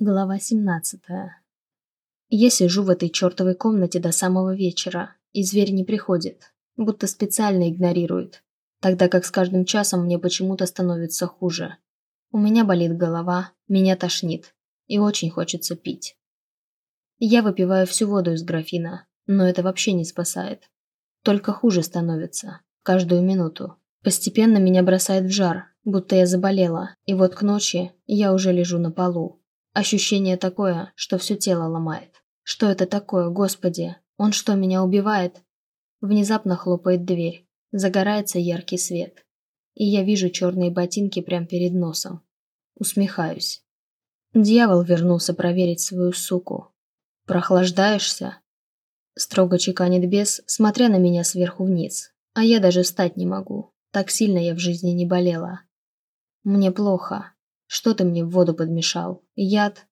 Глава 17. Я сижу в этой чертовой комнате до самого вечера, и зверь не приходит, будто специально игнорирует, тогда как с каждым часом мне почему-то становится хуже. У меня болит голова, меня тошнит, и очень хочется пить. Я выпиваю всю воду из графина, но это вообще не спасает. Только хуже становится, каждую минуту. Постепенно меня бросает в жар, будто я заболела, и вот к ночи я уже лежу на полу. Ощущение такое, что все тело ломает. Что это такое, господи? Он что, меня убивает? Внезапно хлопает дверь. Загорается яркий свет. И я вижу черные ботинки прямо перед носом. Усмехаюсь. Дьявол вернулся проверить свою суку. «Прохлаждаешься?» Строго чеканит бес, смотря на меня сверху вниз. А я даже встать не могу. Так сильно я в жизни не болела. Мне плохо. Что ты мне в воду подмешал? Яд?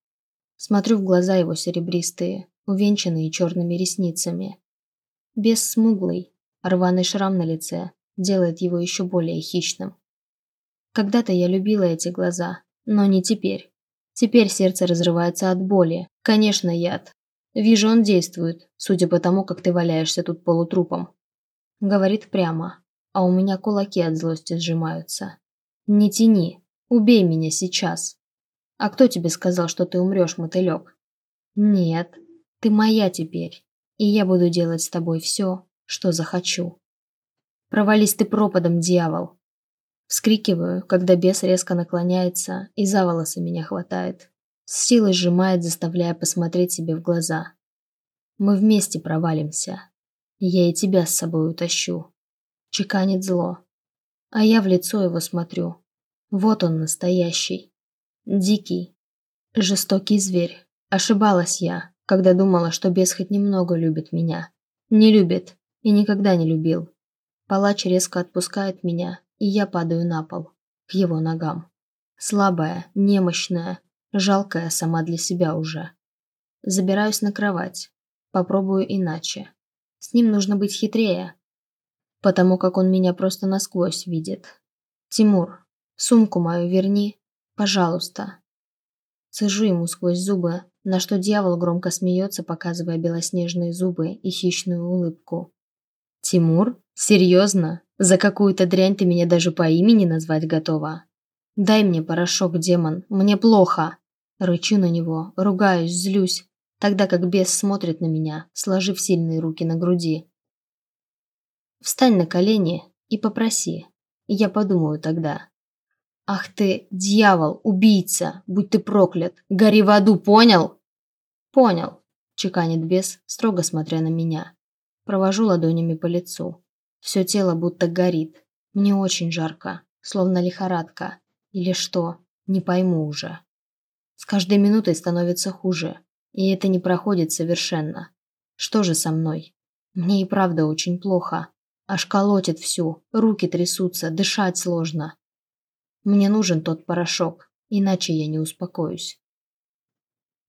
Смотрю в глаза его серебристые, увенчанные черными ресницами. Без смуглый, рваный шрам на лице делает его еще более хищным. Когда-то я любила эти глаза, но не теперь. Теперь сердце разрывается от боли. Конечно, яд. Вижу, он действует, судя по тому, как ты валяешься тут полутрупом. Говорит прямо, а у меня кулаки от злости сжимаются. Не тяни, Убей меня сейчас. А кто тебе сказал, что ты умрешь, мотылек? Нет, ты моя теперь, и я буду делать с тобой все, что захочу. Провались ты пропадом, дьявол. Вскрикиваю, когда бес резко наклоняется и за волосы меня хватает. С силой сжимает, заставляя посмотреть себе в глаза. Мы вместе провалимся. Я и тебя с собой утащу. Чеканит зло. А я в лицо его смотрю, вот он настоящий. Дикий. Жестокий зверь. Ошибалась я, когда думала, что бес хоть немного любит меня. Не любит и никогда не любил. Палач резко отпускает меня, и я падаю на пол, к его ногам. Слабая, немощная, жалкая сама для себя уже. Забираюсь на кровать. Попробую иначе. С ним нужно быть хитрее, потому как он меня просто насквозь видит. Тимур, Сумку мою верни, пожалуйста. Цежу ему сквозь зубы, на что дьявол громко смеется, показывая белоснежные зубы и хищную улыбку. «Тимур? Серьезно? За какую-то дрянь ты меня даже по имени назвать готова? Дай мне порошок, демон, мне плохо!» Рычу на него, ругаюсь, злюсь, тогда как бес смотрит на меня, сложив сильные руки на груди. «Встань на колени и попроси, я подумаю тогда». «Ах ты, дьявол, убийца, будь ты проклят, гори в аду, понял?» «Понял», – чеканит бес, строго смотря на меня. Провожу ладонями по лицу. Все тело будто горит. Мне очень жарко, словно лихорадка. Или что, не пойму уже. С каждой минутой становится хуже, и это не проходит совершенно. Что же со мной? Мне и правда очень плохо. Аж колотит всю, руки трясутся, дышать сложно. Мне нужен тот порошок, иначе я не успокоюсь.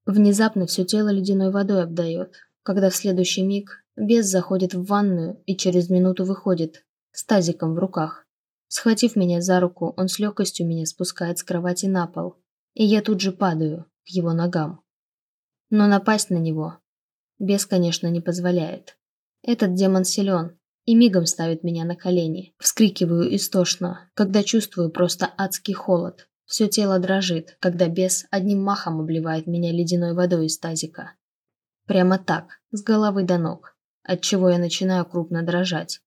Внезапно все тело ледяной водой обдает, когда в следующий миг бес заходит в ванную и через минуту выходит, с тазиком в руках. Схватив меня за руку, он с легкостью меня спускает с кровати на пол, и я тут же падаю к его ногам. Но напасть на него бес, конечно, не позволяет. Этот демон силен, и мигом ставит меня на колени. Вскрикиваю истошно, когда чувствую просто адский холод. Все тело дрожит, когда бес одним махом обливает меня ледяной водой из тазика. Прямо так, с головы до ног, отчего я начинаю крупно дрожать.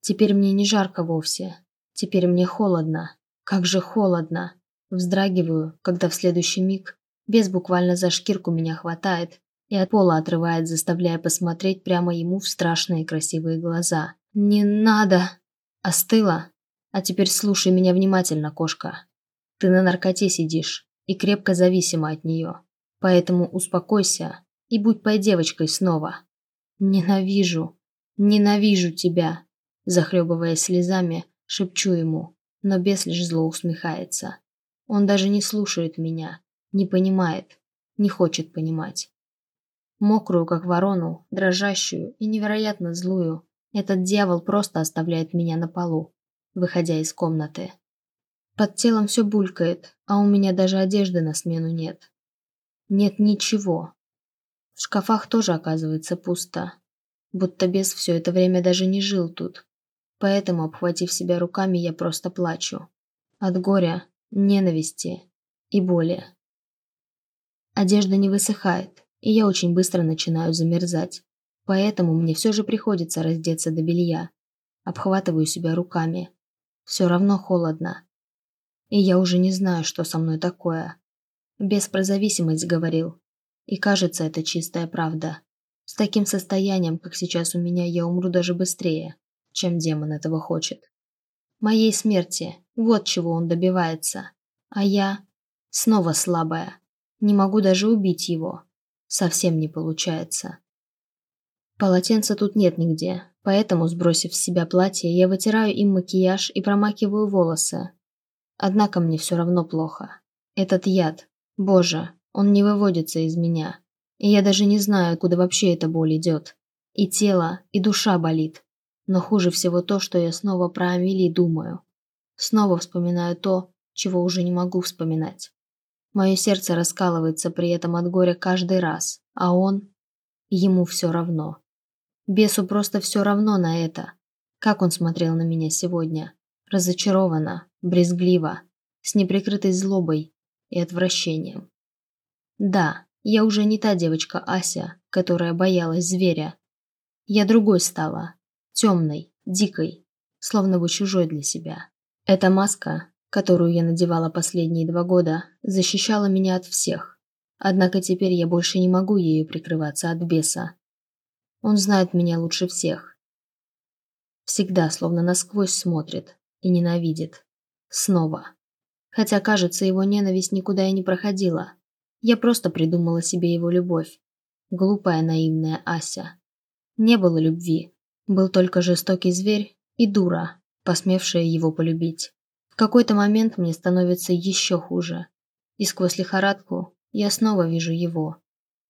Теперь мне не жарко вовсе. Теперь мне холодно. Как же холодно. Вздрагиваю, когда в следующий миг бес буквально за шкирку меня хватает и от пола отрывает, заставляя посмотреть прямо ему в страшные красивые глаза. «Не надо!» «Остыла? А теперь слушай меня внимательно, кошка. Ты на наркоте сидишь и крепко зависима от нее. Поэтому успокойся и будь пой девочкой снова. Ненавижу, ненавижу тебя!» Захлебываясь слезами, шепчу ему, но бес лишь зло усмехается. Он даже не слушает меня, не понимает, не хочет понимать. Мокрую, как ворону, дрожащую и невероятно злую, этот дьявол просто оставляет меня на полу, выходя из комнаты. Под телом все булькает, а у меня даже одежды на смену нет. Нет ничего. В шкафах тоже оказывается пусто. Будто бес все это время даже не жил тут. Поэтому, обхватив себя руками, я просто плачу. От горя, ненависти и боли. Одежда не высыхает, и я очень быстро начинаю замерзать. Поэтому мне все же приходится раздеться до белья. Обхватываю себя руками. Все равно холодно. И я уже не знаю, что со мной такое. Без про говорил. И кажется, это чистая правда. С таким состоянием, как сейчас у меня, я умру даже быстрее, чем демон этого хочет. Моей смерти, вот чего он добивается. А я снова слабая. Не могу даже убить его. Совсем не получается. Полотенца тут нет нигде, поэтому, сбросив с себя платье, я вытираю им макияж и промакиваю волосы. Однако мне все равно плохо. Этот яд, боже, он не выводится из меня. И я даже не знаю, откуда вообще эта боль идет. И тело, и душа болит. Но хуже всего то, что я снова про Амели думаю. Снова вспоминаю то, чего уже не могу вспоминать. Мое сердце раскалывается при этом от горя каждый раз, а он... Ему все равно. Бесу просто все равно на это. Как он смотрел на меня сегодня. Разочарованно, брезгливо, с неприкрытой злобой и отвращением. Да, я уже не та девочка Ася, которая боялась зверя. Я другой стала. Темной, дикой, словно бы чужой для себя. Эта маска, которую я надевала последние два года, защищала меня от всех. Однако теперь я больше не могу ею прикрываться от беса. Он знает меня лучше всех. Всегда словно насквозь смотрит и ненавидит. Снова. Хотя, кажется, его ненависть никуда и не проходила. Я просто придумала себе его любовь. Глупая наивная Ася. Не было любви. Был только жестокий зверь и дура, посмевшая его полюбить. Какой-то момент мне становится еще хуже. И сквозь лихорадку я снова вижу его.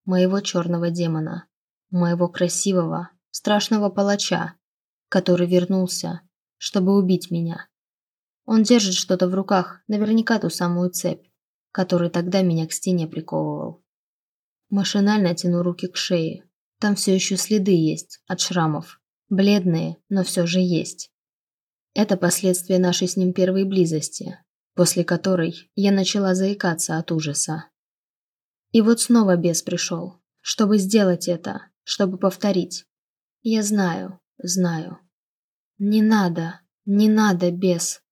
Моего черного демона. Моего красивого, страшного палача, который вернулся, чтобы убить меня. Он держит что-то в руках, наверняка ту самую цепь который тогда меня к стене приковывал. Машинально тяну руки к шее. Там все еще следы есть от шрамов. Бледные, но все же есть. Это последствия нашей с ним первой близости, после которой я начала заикаться от ужаса. И вот снова бес пришел, чтобы сделать это, чтобы повторить. Я знаю, знаю. Не надо, не надо, бес.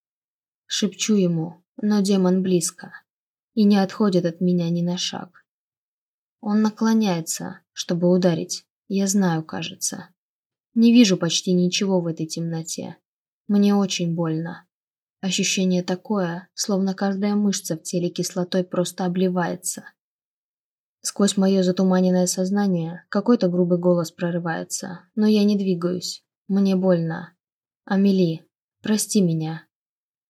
Шепчу ему, но демон близко и не отходит от меня ни на шаг. Он наклоняется, чтобы ударить. Я знаю, кажется. Не вижу почти ничего в этой темноте. Мне очень больно. Ощущение такое, словно каждая мышца в теле кислотой просто обливается. Сквозь мое затуманенное сознание какой-то грубый голос прорывается, но я не двигаюсь. Мне больно. Амели, прости меня.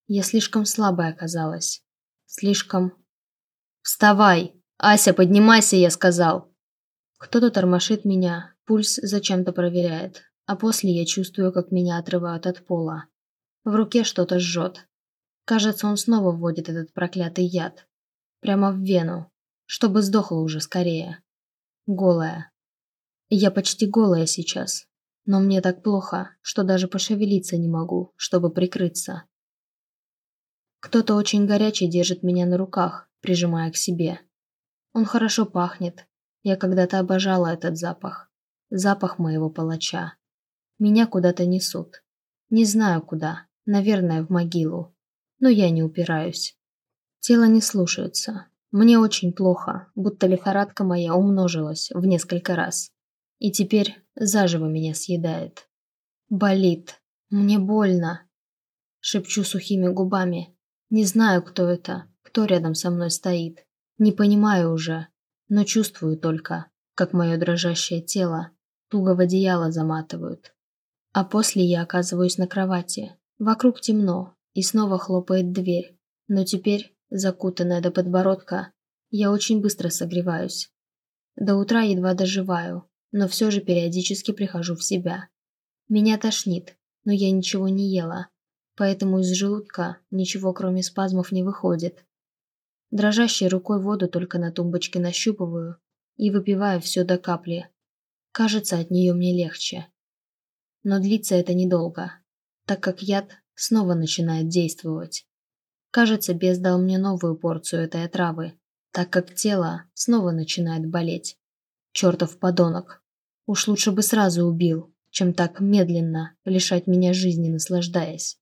Я слишком слабой оказалась. Слишком «Вставай! Ася, поднимайся!» я сказал. Кто-то тормошит меня, пульс зачем-то проверяет, а после я чувствую, как меня отрывают от пола. В руке что-то жжет. Кажется, он снова вводит этот проклятый яд. Прямо в вену, чтобы сдохла уже скорее. Голая. Я почти голая сейчас, но мне так плохо, что даже пошевелиться не могу, чтобы прикрыться. Кто-то очень горячий держит меня на руках, прижимая к себе. Он хорошо пахнет. Я когда-то обожала этот запах. Запах моего палача. Меня куда-то несут. Не знаю куда. Наверное, в могилу. Но я не упираюсь. Тело не слушается. Мне очень плохо, будто лихорадка моя умножилась в несколько раз. И теперь заживо меня съедает. Болит. Мне больно. Шепчу сухими губами. Не знаю, кто это кто рядом со мной стоит. Не понимаю уже, но чувствую только, как мое дрожащее тело туго в одеяло заматывают. А после я оказываюсь на кровати. Вокруг темно, и снова хлопает дверь. Но теперь, закутанная до подбородка, я очень быстро согреваюсь. До утра едва доживаю, но все же периодически прихожу в себя. Меня тошнит, но я ничего не ела, поэтому из желудка ничего кроме спазмов не выходит. Дрожащей рукой воду только на тумбочке нащупываю и выпиваю все до капли. Кажется, от нее мне легче. Но длится это недолго, так как яд снова начинает действовать. Кажется, бес дал мне новую порцию этой отравы, так как тело снова начинает болеть. Чертов подонок. Уж лучше бы сразу убил, чем так медленно лишать меня жизни, наслаждаясь.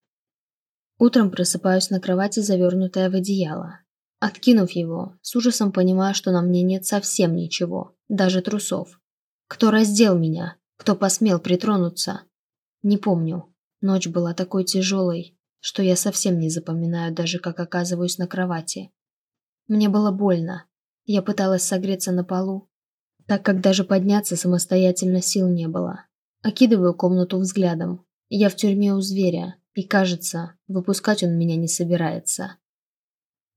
Утром просыпаюсь на кровати, завернутая в одеяло. Откинув его, с ужасом понимаю, что на мне нет совсем ничего, даже трусов. Кто раздел меня? Кто посмел притронуться? Не помню. Ночь была такой тяжелой, что я совсем не запоминаю даже, как оказываюсь на кровати. Мне было больно. Я пыталась согреться на полу, так как даже подняться самостоятельно сил не было. Окидываю комнату взглядом. Я в тюрьме у зверя, и, кажется, выпускать он меня не собирается.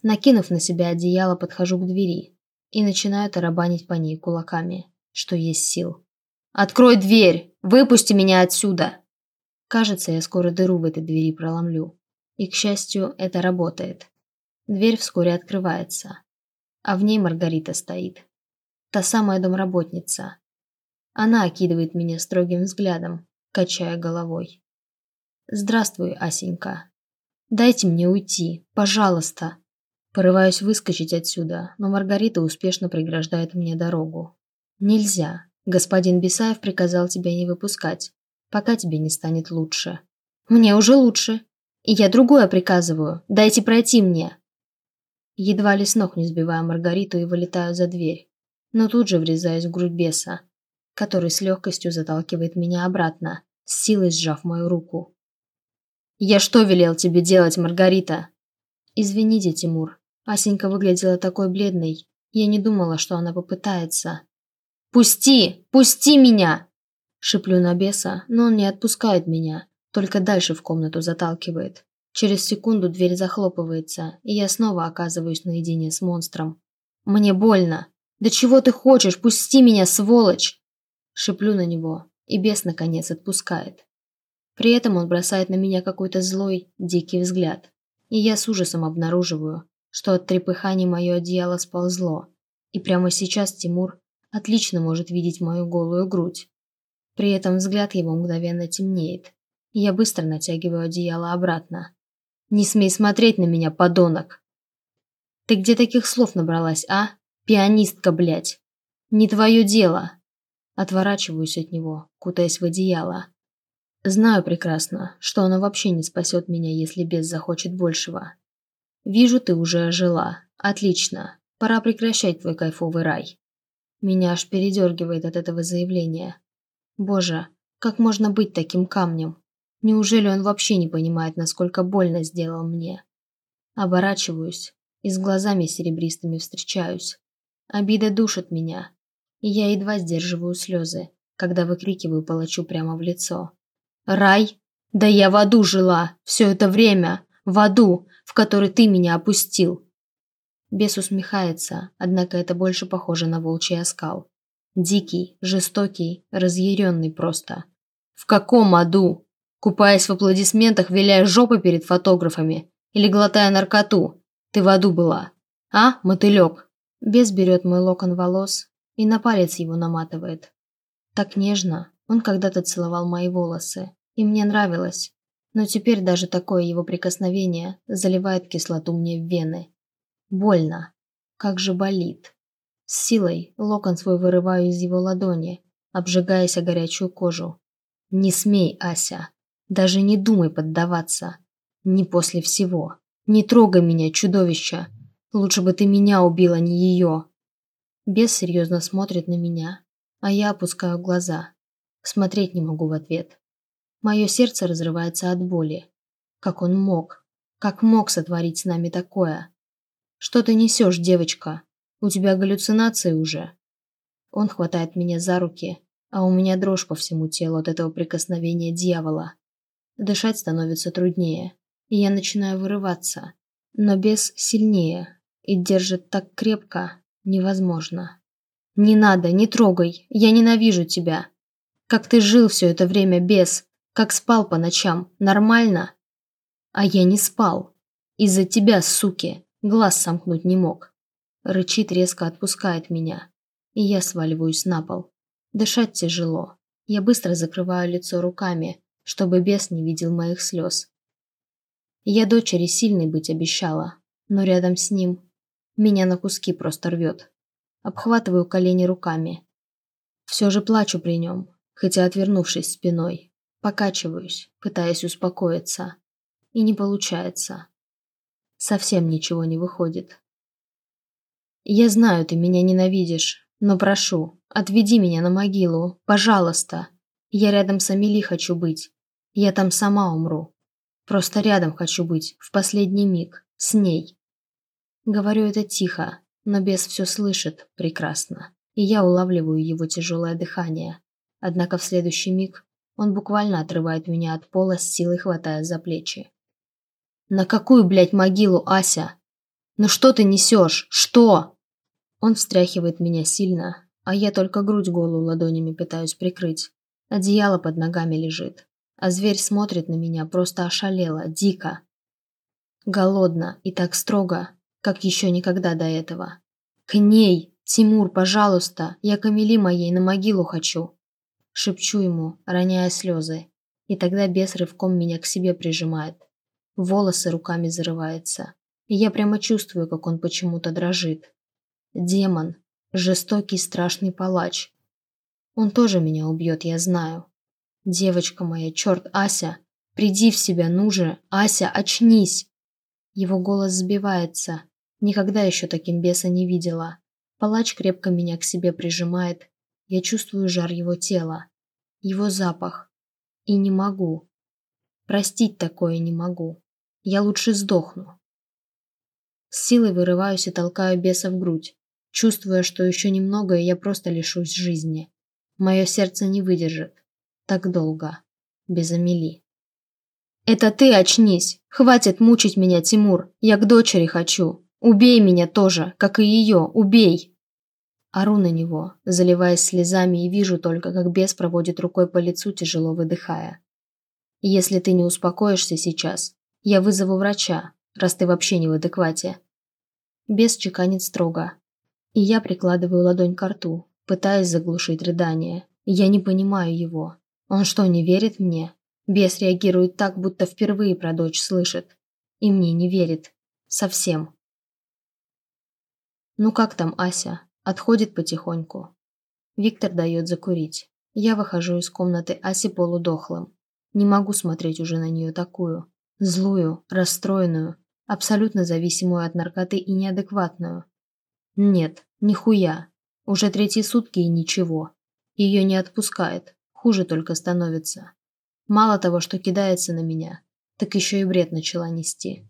Накинув на себя одеяло, подхожу к двери и начинаю тарабанить по ней кулаками, что есть сил. «Открой дверь! Выпусти меня отсюда!» Кажется, я скоро дыру в этой двери проломлю. И, к счастью, это работает. Дверь вскоре открывается, а в ней Маргарита стоит. Та самая домработница. Она окидывает меня строгим взглядом, качая головой. «Здравствуй, Асенька. Дайте мне уйти, пожалуйста». Порываюсь выскочить отсюда, но Маргарита успешно преграждает мне дорогу. «Нельзя. Господин Бесаев приказал тебя не выпускать, пока тебе не станет лучше». «Мне уже лучше. И я другое приказываю. Дайте пройти мне». Едва ли с ног не сбиваю Маргариту и вылетаю за дверь, но тут же врезаюсь в грудь беса, который с легкостью заталкивает меня обратно, с силой сжав мою руку. «Я что велел тебе делать, Маргарита?» «Извините, Тимур. Асенька выглядела такой бледной. Я не думала, что она попытается». «Пусти! Пусти меня!» Шиплю на беса, но он не отпускает меня, только дальше в комнату заталкивает. Через секунду дверь захлопывается, и я снова оказываюсь наедине с монстром. «Мне больно! Да чего ты хочешь? Пусти меня, сволочь!» Шиплю на него, и бес наконец отпускает. При этом он бросает на меня какой-то злой, дикий взгляд. И я с ужасом обнаруживаю, что от трепыханий мое одеяло сползло, и прямо сейчас Тимур отлично может видеть мою голую грудь. При этом взгляд его мгновенно темнеет, я быстро натягиваю одеяло обратно. Не смей смотреть на меня, подонок. Ты где таких слов набралась, а? Пианистка, блядь. Не твое дело. Отворачиваюсь от него, кутаясь в одеяло. Знаю прекрасно, что она вообще не спасет меня, если бес захочет большего. Вижу, ты уже ожила. Отлично. Пора прекращать твой кайфовый рай. Меня аж передергивает от этого заявления. Боже, как можно быть таким камнем? Неужели он вообще не понимает, насколько больно сделал мне? Оборачиваюсь и с глазами серебристыми встречаюсь. Обида душит меня, и я едва сдерживаю слезы, когда выкрикиваю палачу прямо в лицо. «Рай? Да я в аду жила все это время, в аду, в который ты меня опустил!» Бес усмехается, однако это больше похоже на волчий оскал. Дикий, жестокий, разъяренный просто. «В каком аду?» Купаясь в аплодисментах, виляя жопой перед фотографами или глотая наркоту. Ты в аду была. А, мотылек? Бес берет мой локон волос и на палец его наматывает. Так нежно. Он когда-то целовал мои волосы, и мне нравилось. Но теперь даже такое его прикосновение заливает кислоту мне в вены. Больно. Как же болит. С силой локон свой вырываю из его ладони, обжигаясь о горячую кожу. «Не смей, Ася!» Даже не думай поддаваться. Не после всего. Не трогай меня, чудовище. Лучше бы ты меня убила, не ее. Бес серьезно смотрит на меня, а я опускаю глаза. Смотреть не могу в ответ. Мое сердце разрывается от боли. Как он мог? Как мог сотворить с нами такое? Что ты несешь, девочка? У тебя галлюцинации уже? Он хватает меня за руки, а у меня дрожь по всему телу от этого прикосновения дьявола. Дышать становится труднее, и я начинаю вырываться. Но бес сильнее и держит так крепко невозможно. «Не надо, не трогай, я ненавижу тебя. Как ты жил все это время без, как спал по ночам, нормально?» А я не спал. Из-за тебя, суки. Глаз сомкнуть не мог. Рычит, резко отпускает меня. И я сваливаюсь на пол. Дышать тяжело. Я быстро закрываю лицо руками, чтобы бес не видел моих слез. Я дочери сильной быть обещала, но рядом с ним меня на куски просто рвет. Обхватываю колени руками. Все же плачу при нем, хотя отвернувшись спиной. Покачиваюсь, пытаясь успокоиться. И не получается. Совсем ничего не выходит. Я знаю, ты меня ненавидишь, но прошу, отведи меня на могилу, пожалуйста. Я рядом с Амели хочу быть. Я там сама умру. Просто рядом хочу быть, в последний миг, с ней. Говорю это тихо, но бес все слышит прекрасно, и я улавливаю его тяжелое дыхание. Однако в следующий миг он буквально отрывает меня от пола с силой хватая за плечи. «На какую, блядь, могилу, Ася? Ну что ты несешь? Что?» Он встряхивает меня сильно, а я только грудь голую ладонями пытаюсь прикрыть. Одеяло под ногами лежит, а зверь смотрит на меня просто ошалело, дико. Голодно и так строго, как еще никогда до этого. «К ней! Тимур, пожалуйста! Я к Амели моей на могилу хочу!» Шепчу ему, роняя слезы. И тогда бес рывком меня к себе прижимает. Волосы руками зарывается. И я прямо чувствую, как он почему-то дрожит. Демон. Жестокий, страшный палач. Он тоже меня убьет, я знаю. Девочка моя, черт, Ася, приди в себя, ну же, Ася, очнись. Его голос сбивается. Никогда еще таким беса не видела. Палач крепко меня к себе прижимает. Я чувствую жар его тела. Его запах. И не могу. Простить такое не могу. Я лучше сдохну. С силой вырываюсь и толкаю беса в грудь, чувствуя, что еще немного, и я просто лишусь жизни. Мое сердце не выдержит. Так долго. Без Амели. «Это ты очнись! Хватит мучить меня, Тимур! Я к дочери хочу! Убей меня тоже, как и ее! Убей!» Ору на него, заливаясь слезами, и вижу только, как бес проводит рукой по лицу, тяжело выдыхая. «Если ты не успокоишься сейчас, я вызову врача, раз ты вообще не в адеквате». Бес чеканит строго, и я прикладываю ладонь к рту, пытаясь заглушить рыдание. Я не понимаю его. Он что, не верит мне? Бес реагирует так, будто впервые про дочь слышит. И мне не верит. Совсем. Ну как там Ася? Отходит потихоньку. Виктор дает закурить. Я выхожу из комнаты Аси полудохлым. Не могу смотреть уже на нее такую. Злую, расстроенную, абсолютно зависимую от наркоты и неадекватную. Нет, нихуя. Уже третьи сутки и ничего. Ее не отпускает. Хуже только становится. Мало того, что кидается на меня, так еще и бред начала нести.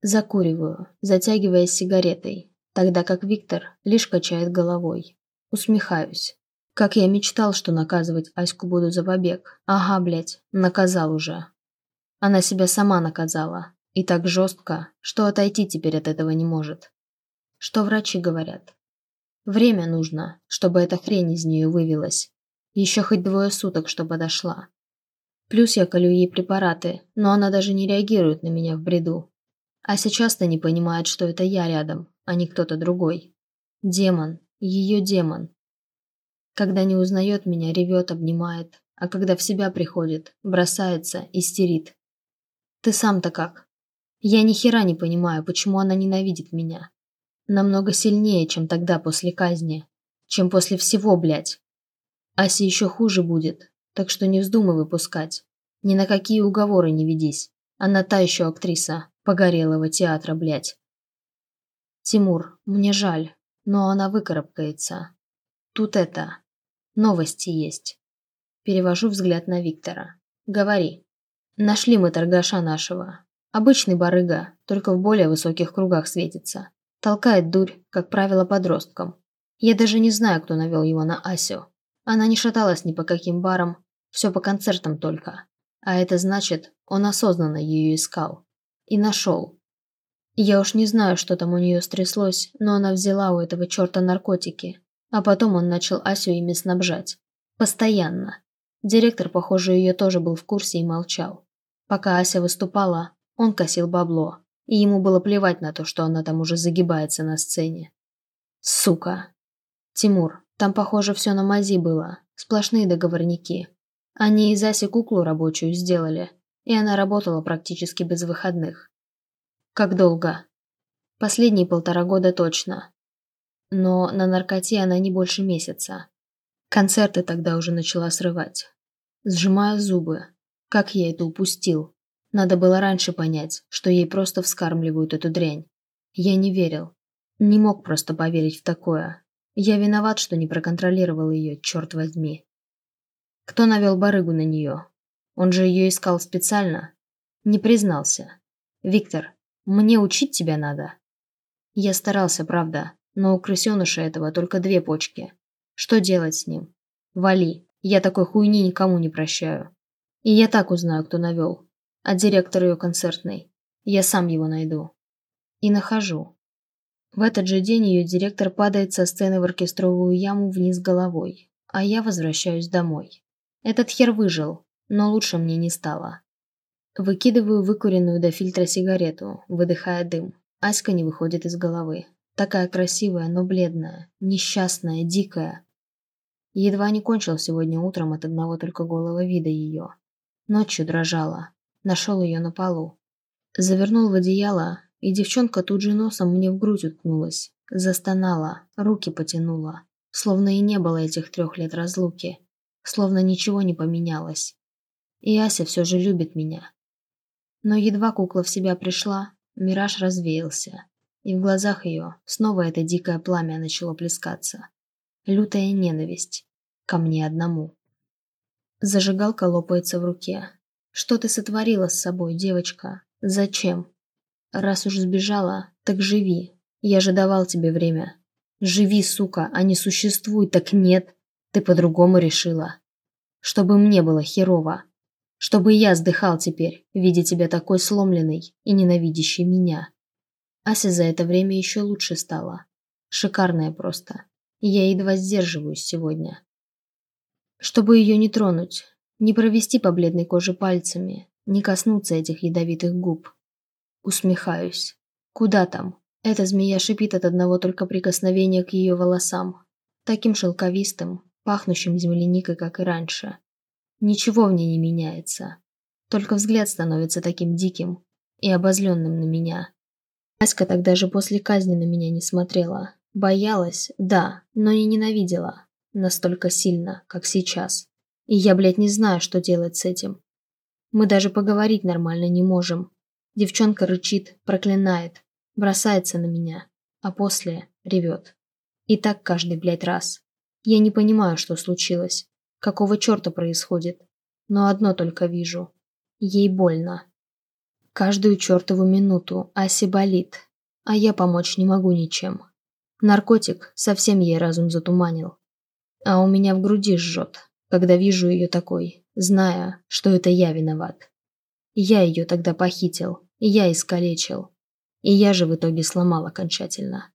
Закуриваю, затягиваясь сигаретой, тогда как Виктор лишь качает головой. Усмехаюсь. Как я мечтал, что наказывать Аську буду за побег. Ага, блядь, наказал уже. Она себя сама наказала. И так жестко, что отойти теперь от этого не может. Что врачи говорят? Время нужно, чтобы эта хрень из нее вывелась. Еще хоть двое суток, чтобы дошла. Плюс я колю ей препараты, но она даже не реагирует на меня в бреду. А сейчас-то не понимает, что это я рядом, а не кто-то другой. Демон. Ее демон. Когда не узнает меня, ревет, обнимает, а когда в себя приходит, бросается, истерит. Ты сам-то как? Я ни хера не понимаю, почему она ненавидит меня. Намного сильнее, чем тогда после казни. Чем после всего, блядь. Асе еще хуже будет, так что не вздумай выпускать. Ни на какие уговоры не ведись. Она та еще актриса погорелого театра, блядь. Тимур, мне жаль, но она выкарабкается. Тут это... Новости есть. Перевожу взгляд на Виктора. Говори. Нашли мы торгаша нашего. Обычный барыга, только в более высоких кругах светится. Толкает дурь, как правило, подросткам. Я даже не знаю, кто навел его на Асю. Она не шаталась ни по каким барам, все по концертам только. А это значит, он осознанно ее искал. И нашел. Я уж не знаю, что там у нее стряслось, но она взяла у этого черта наркотики. А потом он начал Асю ими снабжать. Постоянно. Директор, похоже, ее тоже был в курсе и молчал. Пока Ася выступала, он косил бабло. И ему было плевать на то, что она там уже загибается на сцене. Сука. Тимур, там, похоже, все на мази было. Сплошные договорники. Они из Аси куклу рабочую сделали, и она работала практически без выходных. Как долго? Последние полтора года точно. Но на наркоте она не больше месяца. Концерты тогда уже начала срывать. Сжимая зубы. Как я это упустил? Надо было раньше понять, что ей просто вскармливают эту дрянь. Я не верил. Не мог просто поверить в такое. Я виноват, что не проконтролировал ее, черт возьми. Кто навел барыгу на нее? Он же ее искал специально. Не признался. Виктор, мне учить тебя надо. Я старался, правда, но у крысеныша этого только две почки. Что делать с ним? Вали, я такой хуйни никому не прощаю. И я так узнаю, кто навел. А директор ее концертной. Я сам его найду. И нахожу. В этот же день ее директор падает со сцены в оркестровую яму вниз головой, а я возвращаюсь домой. Этот хер выжил, но лучше мне не стало. Выкидываю выкуренную до фильтра сигарету, выдыхая дым. Аська не выходит из головы. Такая красивая, но бледная, несчастная, дикая. Едва не кончил сегодня утром от одного только голого вида ее. Ночью дрожала. Нашел ее на полу. Завернул в одеяло, и девчонка тут же носом мне в грудь уткнулась. Застонала, руки потянула. Словно и не было этих трех лет разлуки. Словно ничего не поменялось. И Ася все же любит меня. Но едва кукла в себя пришла, мираж развеялся, и в глазах ее снова это дикое пламя начало плескаться. Лютая ненависть. Ко мне одному. Зажигалка лопается в руке. Что ты сотворила с собой, девочка? Зачем? Раз уж сбежала, так живи. Я же давал тебе время. Живи, сука, а не существуй, так нет. Ты по-другому решила. Чтобы мне было херово. Чтобы я сдыхал теперь, видя тебя такой сломленной и ненавидящей меня. Ася за это время еще лучше стала. Шикарная просто. Я едва сдерживаюсь сегодня. Чтобы ее не тронуть, не провести по бледной коже пальцами, не коснуться этих ядовитых губ. Усмехаюсь. Куда там? Эта змея шипит от одного только прикосновения к ее волосам. Таким шелковистым, пахнущим земляникой, как и раньше. Ничего в ней не меняется. Только взгляд становится таким диким и обозленным на меня. Аська тогда же после казни на меня не смотрела. Боялась, да, но не ненавидела. Настолько сильно, как сейчас. И я, блядь, не знаю, что делать с этим. Мы даже поговорить нормально не можем. Девчонка рычит, проклинает, бросается на меня, а после ревет. И так каждый, блядь, раз. Я не понимаю, что случилось. Какого черта происходит? Но одно только вижу. Ей больно. Каждую чертову минуту Аси болит, а я помочь не могу ничем. Наркотик совсем ей разум затуманил. А у меня в груди жжет, когда вижу ее такой, зная, что это я виноват. Я ее тогда похитил, я искалечил. И я же в итоге сломал окончательно.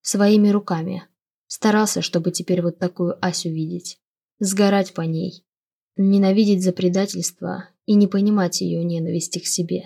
Своими руками. Старался, чтобы теперь вот такую Асю видеть сгорать по ней, ненавидеть за предательство и не понимать ее ненависти к себе.